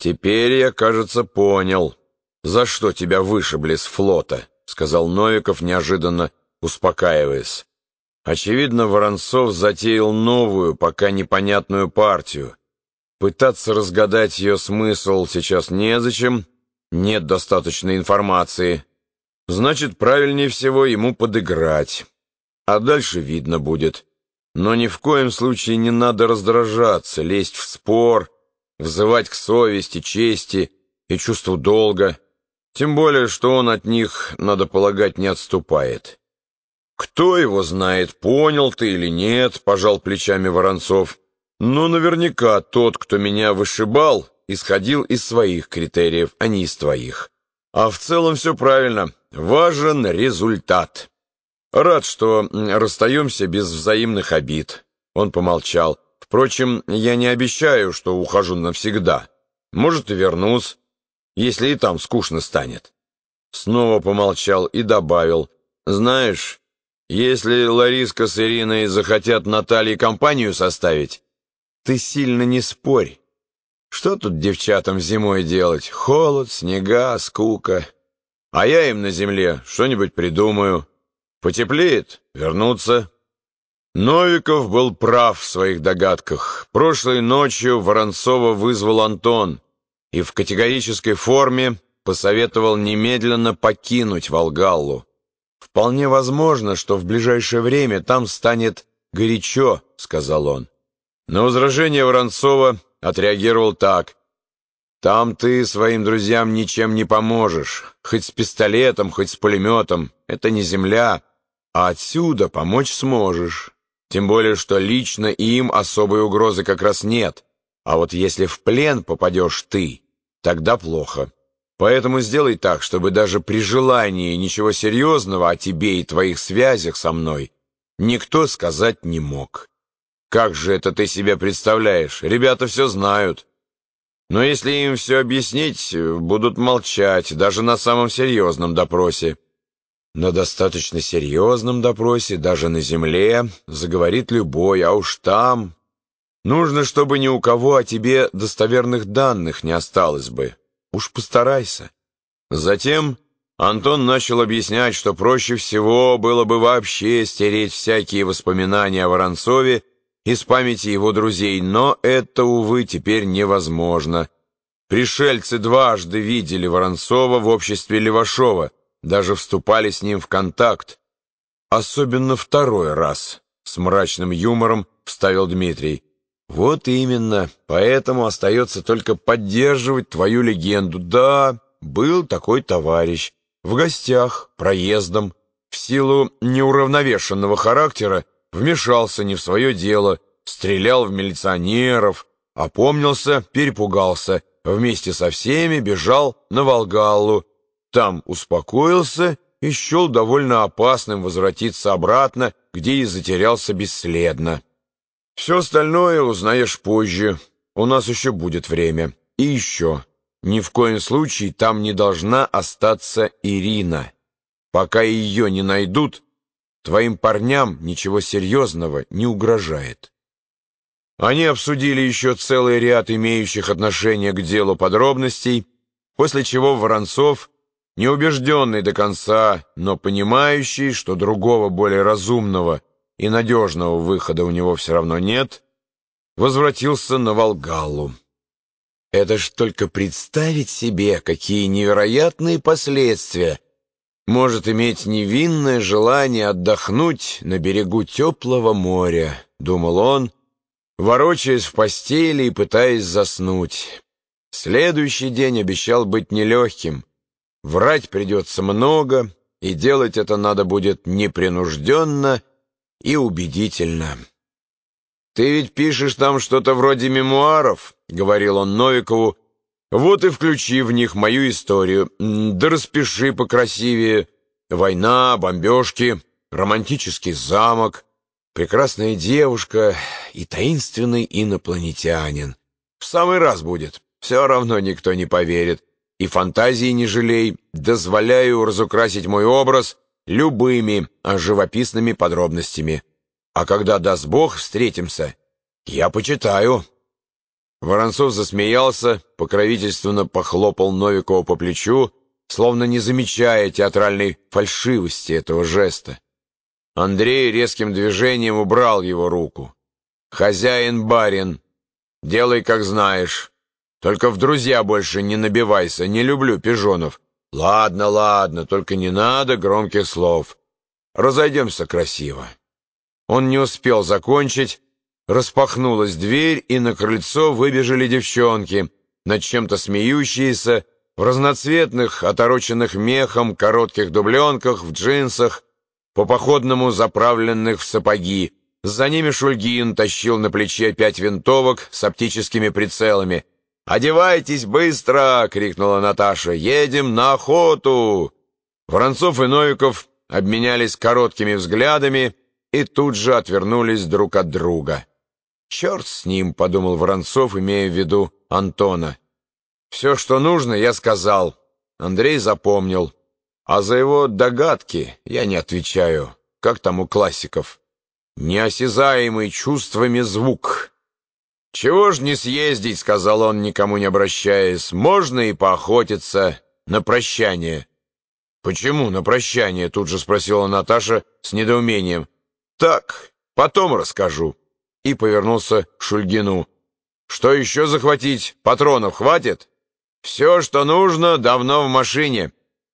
«Теперь я, кажется, понял, за что тебя вышибли с флота», сказал Новиков, неожиданно успокаиваясь. Очевидно, Воронцов затеял новую, пока непонятную партию. Пытаться разгадать ее смысл сейчас незачем, нет достаточной информации. Значит, правильнее всего ему подыграть. А дальше видно будет. Но ни в коем случае не надо раздражаться, лезть в спор, взывать к совести, чести и чувству долга. Тем более, что он от них, надо полагать, не отступает. «Кто его знает, понял ты или нет», — пожал плечами Воронцов. «Но наверняка тот, кто меня вышибал, исходил из своих критериев, а не из твоих. А в целом все правильно. Важен результат». «Рад, что расстаемся без взаимных обид». Он помолчал. «Впрочем, я не обещаю, что ухожу навсегда. Может, и вернусь, если и там скучно станет». Снова помолчал и добавил. «Знаешь, если Лариска с Ириной захотят Наталье компанию составить, ты сильно не спорь. Что тут девчатам зимой делать? Холод, снега, скука. А я им на земле что-нибудь придумаю. Потеплеет — вернуться. Новиков был прав в своих догадках. Прошлой ночью Воронцова вызвал Антон и в категорической форме посоветовал немедленно покинуть Волгаллу. «Вполне возможно, что в ближайшее время там станет горячо», — сказал он. На возражение Воронцова отреагировал так. «Там ты своим друзьям ничем не поможешь, хоть с пистолетом, хоть с пулеметом. Это не земля, а отсюда помочь сможешь. Тем более, что лично им особой угрозы как раз нет. А вот если в плен попадешь ты, тогда плохо». Поэтому сделай так, чтобы даже при желании ничего серьезного о тебе и твоих связях со мной никто сказать не мог. Как же это ты себе представляешь? Ребята все знают. Но если им все объяснить, будут молчать, даже на самом серьезном допросе. На достаточно серьезном допросе, даже на земле, заговорит любой, а уж там... Нужно, чтобы ни у кого о тебе достоверных данных не осталось бы. Уж постарайся. Затем Антон начал объяснять, что проще всего было бы вообще стереть всякие воспоминания о Воронцове из памяти его друзей, но это, увы, теперь невозможно. Пришельцы дважды видели Воронцова в обществе Левашова, даже вступали с ним в контакт. Особенно второй раз, с мрачным юмором вставил Дмитрий. Вот именно, поэтому остается только поддерживать твою легенду. Да, был такой товарищ, в гостях, проездом, в силу неуравновешенного характера, вмешался не в свое дело, стрелял в милиционеров, опомнился, перепугался, вместе со всеми бежал на Волгаллу, там успокоился и счел довольно опасным возвратиться обратно, где и затерялся бесследно. Все остальное узнаешь позже. У нас еще будет время. И еще. Ни в коем случае там не должна остаться Ирина. Пока ее не найдут, твоим парням ничего серьезного не угрожает. Они обсудили еще целый ряд имеющих отношение к делу подробностей, после чего Воронцов, неубежденный до конца, но понимающий, что другого более разумного – и надежного выхода у него все равно нет, возвратился на Волгалу. Это ж только представить себе, какие невероятные последствия может иметь невинное желание отдохнуть на берегу теплого моря, думал он, ворочаясь в постели и пытаясь заснуть. Следующий день обещал быть нелегким. Врать придется много, и делать это надо будет непринужденно и убедительно. «Ты ведь пишешь там что-то вроде мемуаров», — говорил он Новикову, «вот и включи в них мою историю, да распиши покрасивее. Война, бомбежки, романтический замок, прекрасная девушка и таинственный инопланетянин. В самый раз будет, все равно никто не поверит. И фантазии не жалей, дозволяю разукрасить мой образ — любыми живописными подробностями. А когда, даст Бог, встретимся, я почитаю». Воронцов засмеялся, покровительственно похлопал Новикова по плечу, словно не замечая театральной фальшивости этого жеста. Андрей резким движением убрал его руку. «Хозяин барин, делай, как знаешь. Только в друзья больше не набивайся, не люблю пижонов. Ладно, ладно, только не надо громких слов. Разойдемся красиво». Он не успел закончить, распахнулась дверь, и на крыльцо выбежали девчонки, над чем-то смеющиеся, в разноцветных, отороченных мехом, коротких дубленках, в джинсах, по походному заправленных в сапоги. За ними Шульгин тащил на плече пять винтовок с оптическими прицелами. «Одевайтесь быстро!» — крикнула Наташа. «Едем на охоту!» Воронцов и Новиков обменялись короткими взглядами и тут же отвернулись друг от друга. «Черт с ним!» — подумал Воронцов, имея в виду Антона. «Все, что нужно, я сказал». Андрей запомнил. А за его догадки я не отвечаю, как там у классиков. Неосязаемый чувствами звук. «Чего ж не съездить?» — сказал он, никому не обращаясь. «Можно и поохотиться на прощание». «Почему на прощание?» — тут же спросила Наташа с недоумением. «Так, потом расскажу». И повернулся к Шульгину. «Что еще захватить? Патронов хватит?» «Все, что нужно, давно в машине».